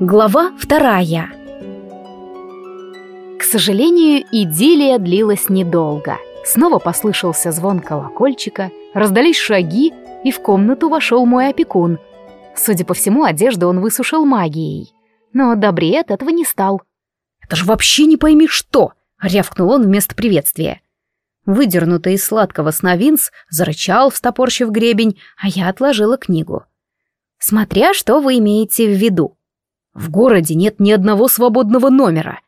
Глава вторая. К сожалению, идиллия длилась недолго. Снова послышался звон колокольчика, раздались шаги, и в комнату вошел мой опекун. Судя по всему, одежду он высушил магией. Но добрее от этого не стал. «Это же вообще не пойми что!» — рявкнул он вместо приветствия. Выдернутый из сладкого сна Винс зарычал, встопорщив гребень, а я отложила книгу. «Смотря что вы имеете в виду», в городе нет ни одного свободного номера.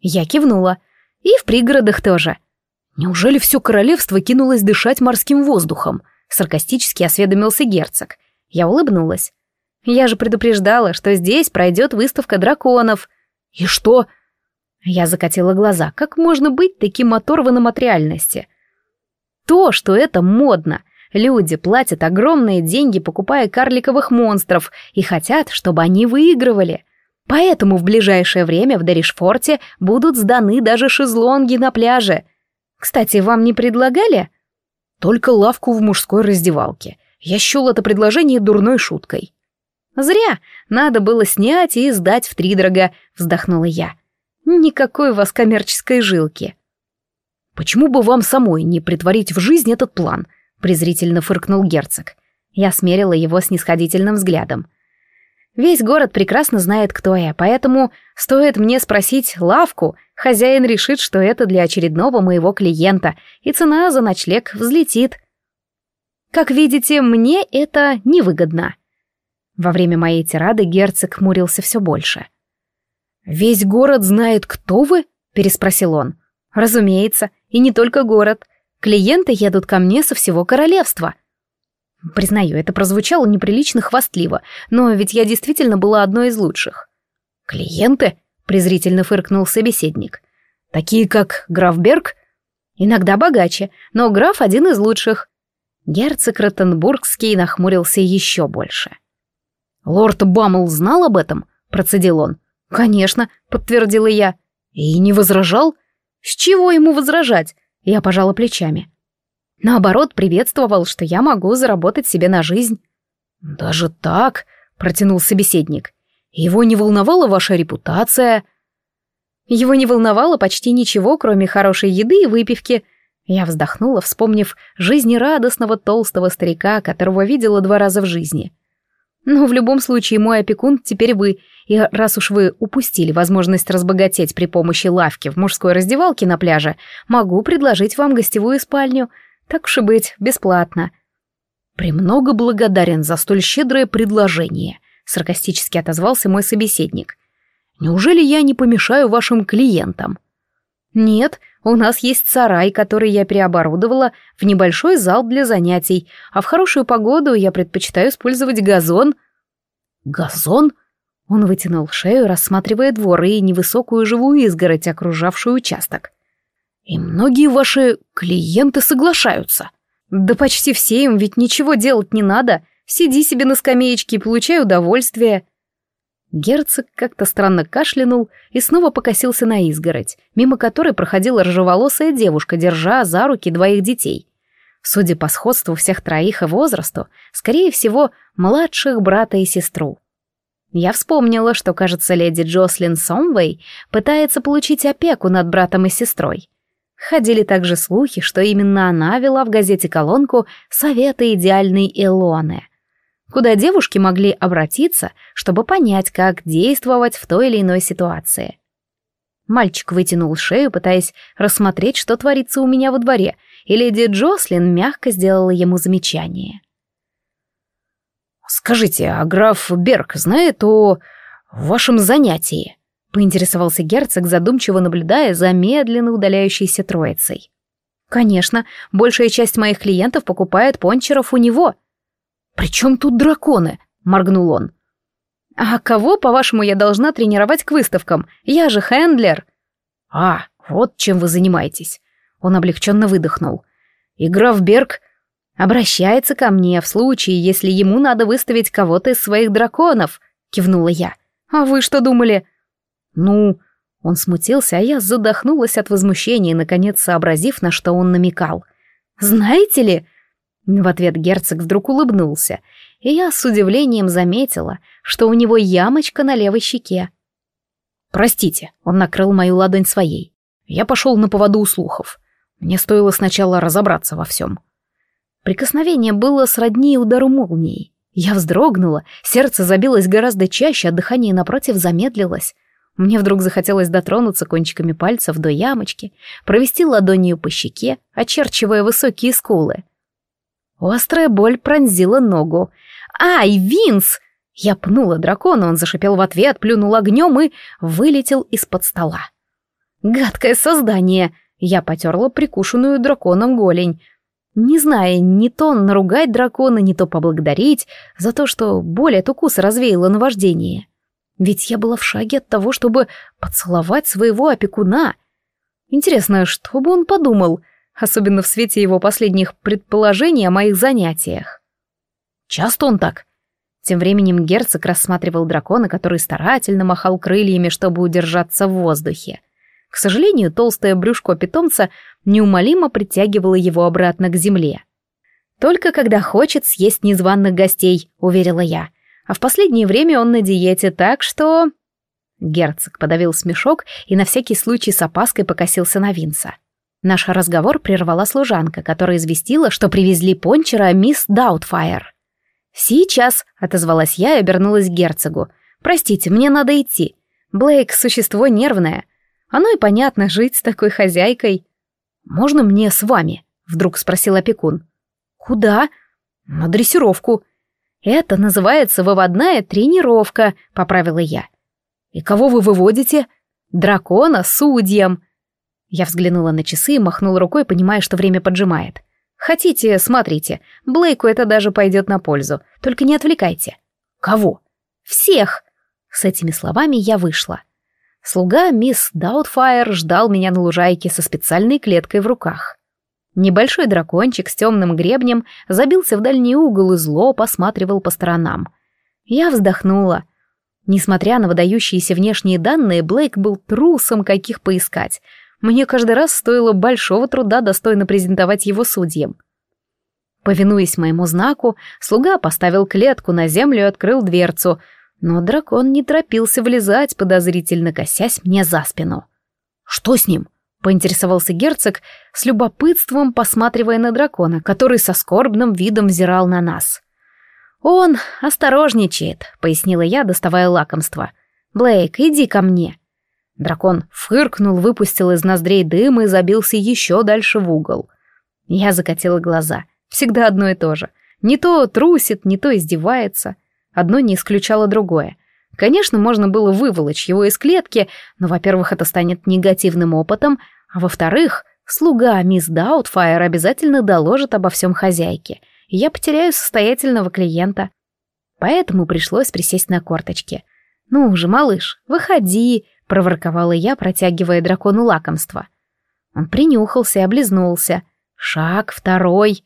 Я кивнула. И в пригородах тоже. Неужели все королевство кинулось дышать морским воздухом? Саркастически осведомился герцог. Я улыбнулась. Я же предупреждала, что здесь пройдет выставка драконов. И что? Я закатила глаза. Как можно быть таким оторванным от реальности? То, что это модно. Люди платят огромные деньги, покупая карликовых монстров, и хотят, чтобы они выигрывали. Поэтому в ближайшее время в Даришфорте будут сданы даже шезлонги на пляже. Кстати, вам не предлагали? Только лавку в мужской раздевалке. Я счел это предложение дурной шуткой. Зря. Надо было снять и сдать втридорога, вздохнула я. Никакой у вас коммерческой жилки. Почему бы вам самой не притворить в жизнь этот план? презрительно фыркнул герцог. Я смерила его снисходительным взглядом. Весь город прекрасно знает, кто я, поэтому стоит мне спросить лавку, хозяин решит, что это для очередного моего клиента, и цена за ночлег взлетит. Как видите, мне это невыгодно. Во время моей тирады герцог хмурился все больше. «Весь город знает, кто вы?» — переспросил он. «Разумеется, и не только город. Клиенты едут ко мне со всего королевства». Признаю, это прозвучало неприлично хвастливо, но ведь я действительно была одной из лучших. «Клиенты?» — презрительно фыркнул собеседник. «Такие, как граф Берг?» «Иногда богаче, но граф один из лучших». Герцог Ротенбургский нахмурился еще больше. «Лорд Баммел знал об этом?» — процедил он. «Конечно», — подтвердила я. «И не возражал?» «С чего ему возражать?» Я пожала плечами. Наоборот, приветствовал, что я могу заработать себе на жизнь. «Даже так?» — протянул собеседник. «Его не волновала ваша репутация?» Его не волновало почти ничего, кроме хорошей еды и выпивки. Я вздохнула, вспомнив жизнерадостного толстого старика, которого видела два раза в жизни. Но в любом случае мой опекун теперь вы, и раз уж вы упустили возможность разбогатеть при помощи лавки в мужской раздевалке на пляже, могу предложить вам гостевую спальню — так уж и быть, бесплатно. «Премного благодарен за столь щедрое предложение», — саркастически отозвался мой собеседник. «Неужели я не помешаю вашим клиентам?» «Нет, у нас есть сарай, который я переоборудовала в небольшой зал для занятий, а в хорошую погоду я предпочитаю использовать газон». «Газон?» Он вытянул шею, рассматривая двор и невысокую живую изгородь, окружавшую участок. И многие ваши клиенты соглашаются. Да почти все им ведь ничего делать не надо. Сиди себе на скамеечке и получай удовольствие. Герцог как-то странно кашлянул и снова покосился на изгородь, мимо которой проходила рыжеволосая девушка, держа за руки двоих детей. Судя по сходству всех троих и возрасту, скорее всего, младших брата и сестру. Я вспомнила, что, кажется, леди Джослин Сомвей пытается получить опеку над братом и сестрой. Ходили также слухи, что именно она вела в газете колонку «Советы идеальной Илоны», куда девушки могли обратиться, чтобы понять, как действовать в той или иной ситуации. Мальчик вытянул шею, пытаясь рассмотреть, что творится у меня во дворе, и леди Джослин мягко сделала ему замечание. «Скажите, а граф Берг знает о вашем занятии?» поинтересовался герцог, задумчиво наблюдая за медленно удаляющейся троицей. «Конечно, большая часть моих клиентов покупает пончеров у него». «При чем тут драконы?» — моргнул он. «А кого, по-вашему, я должна тренировать к выставкам? Я же хендлер». «А, вот чем вы занимаетесь». Он облегченно выдохнул. «И граф Берг обращается ко мне в случае, если ему надо выставить кого-то из своих драконов», — кивнула я. «А вы что думали?» «Ну, Он смутился, а я задохнулась от возмущения, наконец сообразив, на что он намекал. «Знаете ли...» В ответ герцог вдруг улыбнулся, и я с удивлением заметила, что у него ямочка на левой щеке. «Простите», — он накрыл мою ладонь своей. Я пошел на поводу у слухов. Мне стоило сначала разобраться во всем. Прикосновение было сродни удару молнии. Я вздрогнула, сердце забилось гораздо чаще, а дыхание напротив замедлилось. Мне вдруг захотелось дотронуться кончиками пальцев до ямочки, провести ладонью по щеке, очерчивая высокие скулы. Острая боль пронзила ногу. «Ай, Винс!» Я пнула дракона, он зашипел в ответ, плюнул огнем и вылетел из-под стола. «Гадкое создание!» Я потерла прикушенную драконом голень, не зная, не то наругать дракона, не то поблагодарить за то, что боль от укуса развеяла наваждение. Ведь я была в шаге от того, чтобы поцеловать своего опекуна. Интересно, что бы он подумал, особенно в свете его последних предположений о моих занятиях. Часто он так? Тем временем герцог рассматривал дракона, который старательно махал крыльями, чтобы удержаться в воздухе. К сожалению, толстое брюшко питомца неумолимо притягивало его обратно к земле. «Только когда хочет съесть незваных гостей», — уверила я. «А в последнее время он на диете, так что...» Герцог подавил смешок и на всякий случай с опаской покосился на Винса. Наш разговор прервала служанка, которая известила, что привезли пончера мисс Даутфайр. «Сейчас», — отозвалась я и обернулась к герцогу. «Простите, мне надо идти. Блейк — существо нервное. Оно и понятно, жить с такой хозяйкой. «Можно мне с вами?» — вдруг спросил опекун. «Куда?» «На дрессировку». «Это называется выводная тренировка», — поправила я. «И кого вы выводите?» «Дракона судьям». Я взглянула на часы и махнула рукой, понимая, что время поджимает. «Хотите, смотрите. Блейку это даже пойдет на пользу. Только не отвлекайте». «Кого?» «Всех!» С этими словами я вышла. Слуга мисс Даутфайр ждал меня на лужайке со специальной клеткой в руках. Небольшой дракончик с темным гребнем забился в дальний угол и зло посматривал по сторонам. Я вздохнула. Несмотря на выдающиеся внешние данные, Блейк был трусом, каких поискать. Мне каждый раз стоило большого труда достойно презентовать его судьям. Повинуясь моему знаку, слуга поставил клетку на землю и открыл дверцу — но дракон не торопился влезать, подозрительно косясь мне за спину. «Что с ним?» — поинтересовался герцог, с любопытством посматривая на дракона, который со скорбным видом взирал на нас. «Он осторожничает», — пояснила я, доставая лакомство. «Блейк, иди ко мне». Дракон фыркнул, выпустил из ноздрей дым и забился еще дальше в угол. Я закатила глаза. Всегда одно и то же. Не то трусит, не то издевается. Одно не исключало другое. Конечно, можно было выволочь его из клетки, но, во-первых, это станет негативным опытом, а во-вторых, слуга мисс Даутфайр обязательно доложит обо всем хозяйке, и я потеряю состоятельного клиента. Поэтому пришлось присесть на корточки. «Ну уже, малыш, выходи», — проворковала я, протягивая дракону лакомство. Он принюхался и облизнулся. Шаг второй.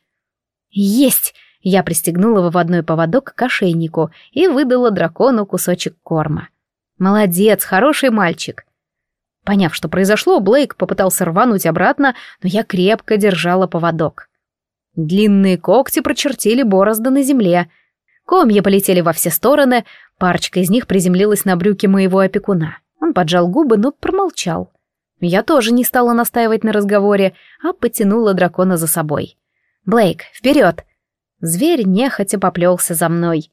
«Есть!» Я пристегнула выводной поводок к ошейнику и выдала дракону кусочек корма. «Молодец, хороший мальчик!» Поняв, что произошло, Блейк попытался рвануть обратно, но я крепко держала поводок. Длинные когти прочертили борозды на земле. Комья полетели во все стороны, парочка из них приземлилась на брюки моего опекуна. Он поджал губы, но промолчал. Я тоже не стала настаивать на разговоре, а потянула дракона за собой. «Блейк, вперед!» Зверь нехотя поплелся за мной.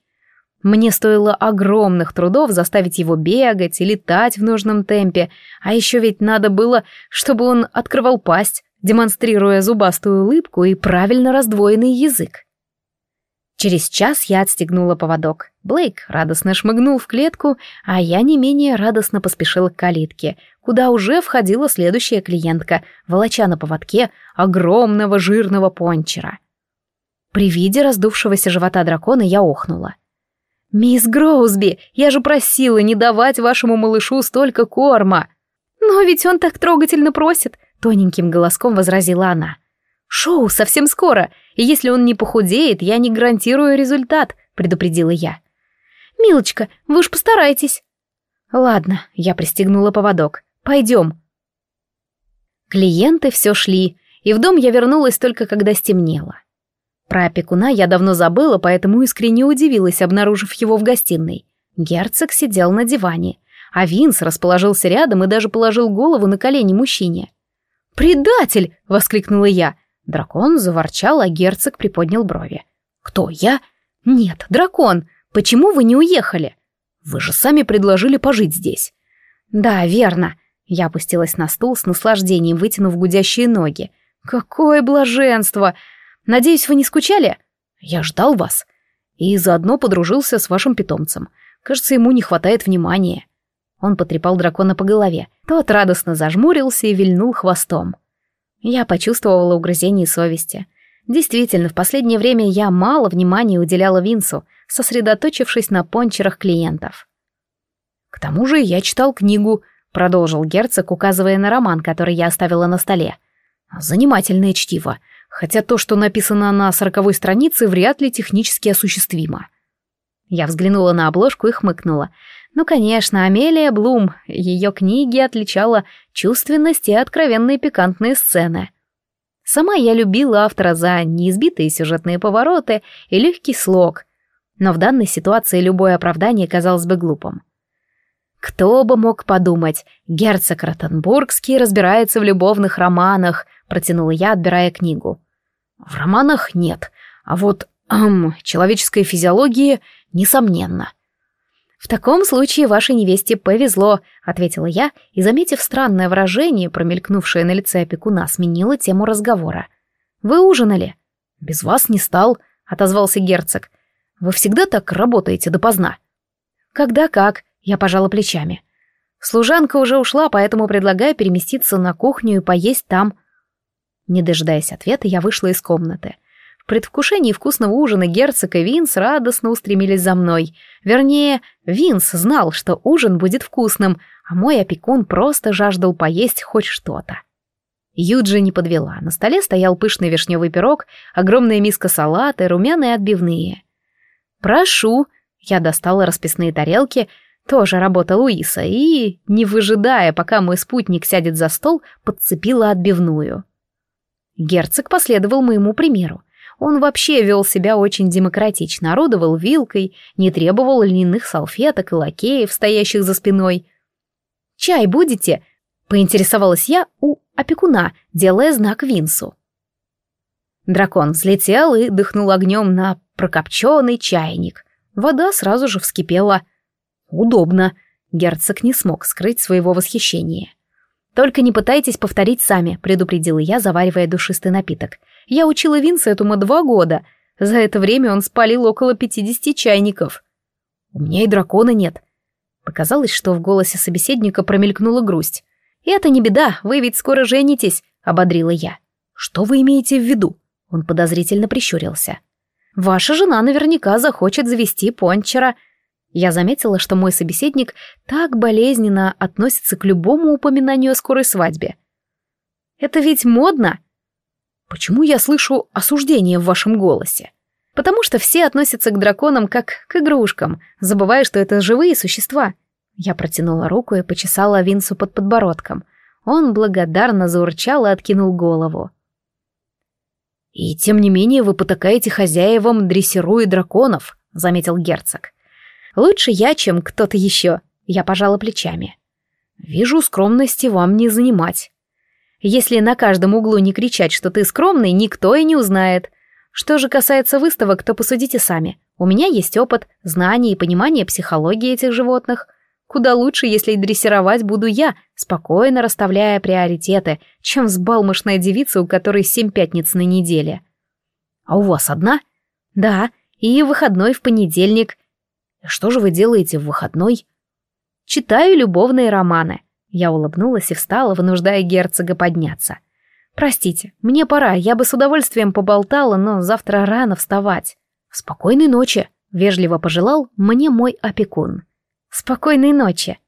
Мне стоило огромных трудов заставить его бегать и летать в нужном темпе, а еще ведь надо было, чтобы он открывал пасть, демонстрируя зубастую улыбку и правильно раздвоенный язык. Через час я отстегнула поводок. Блейк радостно шмыгнул в клетку, а я не менее радостно поспешила к калитке, куда уже входила следующая клиентка, волоча на поводке огромного жирного пончера — при виде раздувшегося живота дракона я охнула. «Мисс Гроузби, я же просила не давать вашему малышу столько корма!» «Но ведь он так трогательно просит!» — тоненьким голоском возразила она. «Шоу совсем скоро, и если он не похудеет, я не гарантирую результат», — предупредила я. «Милочка, вы уж постарайтесь». «Ладно», — я пристегнула поводок. Пойдем. Клиенты все шли, и в дом я вернулась только когда стемнело. Про опекуна я давно забыла, поэтому искренне удивилась, обнаружив его в гостиной. Герцог сидел на диване, а Винс расположился рядом и даже положил голову на колени мужчине. «Предатель!» — воскликнула я. Дракон заворчал, а герцог приподнял брови. «Кто, я?» «Нет, дракон! Почему вы не уехали?» «Вы же сами предложили пожить здесь». «Да, верно». Я опустилась на стул с наслаждением, вытянув гудящие ноги. «Какое блаженство! Надеюсь, вы не скучали?» «Я ждал вас. И заодно подружился с вашим питомцем. Кажется, ему не хватает внимания». Он потрепал дракона по голове. Тот радостно зажмурился и вильнул хвостом. Я почувствовала угрызение совести. Действительно, в последнее время я мало внимания уделяла Винсу, сосредоточившись на пончерах клиентов. «К тому же я читал книгу», — продолжил герцог, указывая на роман, который я оставила на столе. «Занимательное чтиво, хотя то, что написано на сороковой странице, вряд ли технически осуществимо». Я взглянула на обложку и хмыкнула. Ну, конечно, Амелия Блум, ее книги отличала чувственность и откровенные пикантные сцены. Сама я любила автора за неизбитые сюжетные повороты и легкий слог, но в данной ситуации любое оправдание казалось бы глупым. Кто бы мог подумать, герцог Ротенбургский разбирается в любовных романах, протянула я, отбирая книгу. В романах нет, а вот эм, человеческой физиологии несомненно. «В таком случае вашей невесте повезло», — ответила я, и, заметив странное выражение, промелькнувшее на лице опекуна, сменила тему разговора. «Вы ужинали?» «Без вас не стал», — отозвался герцог. «Вы всегда так работаете допоздна?» «Когда как», — я пожала плечами. «Служанка уже ушла, поэтому предлагаю переместиться на кухню и поесть там». Не дожидаясь ответа, я вышла из комнаты — предвкушении вкусного ужина герцог и Винс радостно устремились за мной. Вернее, Винс знал, что ужин будет вкусным, а мой опекун просто жаждал поесть хоть что-то. Юджи не подвела. На столе стоял пышный вишневый пирог, огромная миска салата, румяные отбивные. «Прошу!» Я достала расписные тарелки, тоже работа Луиса, и, не выжидая, пока мой спутник сядет за стол, подцепила отбивную. Герцог последовал моему примеру. Он вообще вел себя очень демократично, орудовал вилкой, не требовал льняных салфеток и лакеев, стоящих за спиной. «Чай будете?» — поинтересовалась я у опекуна, делая знак Винсу. Дракон взлетел и дыхнул огнем на прокопченный чайник. Вода сразу же вскипела. «Удобно», — герцог не смог скрыть своего восхищения. «Только не пытайтесь повторить сами», — предупредила я, заваривая душистый напиток. Я учила Винсентума два года. За это время он спалил около пятидесяти чайников. У меня и дракона нет. Показалось, что в голосе собеседника промелькнула грусть. «Это не беда, вы ведь скоро женитесь», — ободрила я. «Что вы имеете в виду?» Он подозрительно прищурился. «Ваша жена наверняка захочет завести пончера». Я заметила, что мой собеседник так болезненно относится к любому упоминанию о скорой свадьбе. «Это ведь модно!» Почему я слышу осуждение в вашем голосе? Потому что все относятся к драконам как к игрушкам, забывая, что это живые существа. Я протянула руку и почесала Винсу под подбородком. Он благодарно заурчал и откинул голову. «И тем не менее вы потакаете хозяевам, дрессируя драконов», — заметил герцог. «Лучше я, чем кто-то еще», — я пожала плечами. «Вижу, скромности вам не занимать». Если на каждом углу не кричать, что ты скромный, никто и не узнает. Что же касается выставок, то посудите сами. У меня есть опыт, знания и понимание психологии этих животных. Куда лучше, если дрессировать буду я, спокойно расставляя приоритеты, чем взбалмошная девица, у которой семь пятниц на неделе. А у вас одна? Да, и выходной в понедельник. Что же вы делаете в выходной? Читаю любовные романы. Я улыбнулась и встала, вынуждая герцога подняться. «Простите, мне пора, я бы с удовольствием поболтала, но завтра рано вставать». «Спокойной ночи», — вежливо пожелал мне мой опекун. «Спокойной ночи»,